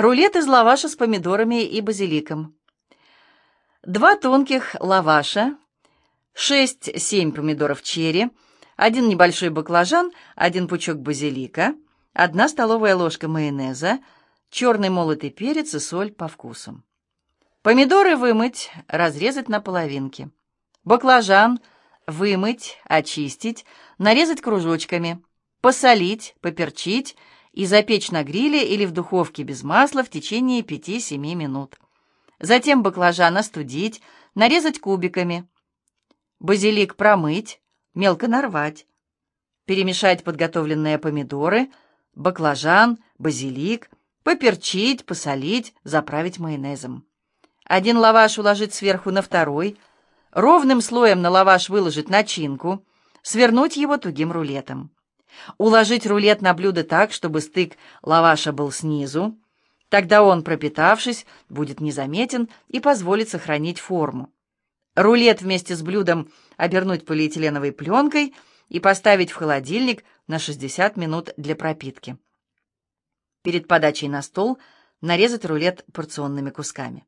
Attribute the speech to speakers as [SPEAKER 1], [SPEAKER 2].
[SPEAKER 1] Рулет из лаваша с помидорами и базиликом. Два тонких лаваша, 6-7 помидоров черри, один небольшой баклажан, один пучок базилика, одна столовая ложка майонеза, черный молотый перец и соль по вкусу. Помидоры вымыть, разрезать на половинки. Баклажан вымыть, очистить, нарезать кружочками, посолить, поперчить и запечь на гриле или в духовке без масла в течение 5-7 минут. Затем баклажан остудить, нарезать кубиками. Базилик промыть, мелко нарвать. Перемешать подготовленные помидоры, баклажан, базилик, поперчить, посолить, заправить майонезом. Один лаваш уложить сверху на второй, ровным слоем на лаваш выложить начинку, свернуть его тугим рулетом. Уложить рулет на блюдо так, чтобы стык лаваша был снизу. Тогда он, пропитавшись, будет незаметен и позволит сохранить форму. Рулет вместе с блюдом обернуть полиэтиленовой пленкой и поставить в холодильник на 60 минут для пропитки. Перед подачей на стол нарезать рулет порционными кусками.